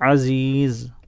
عزيز.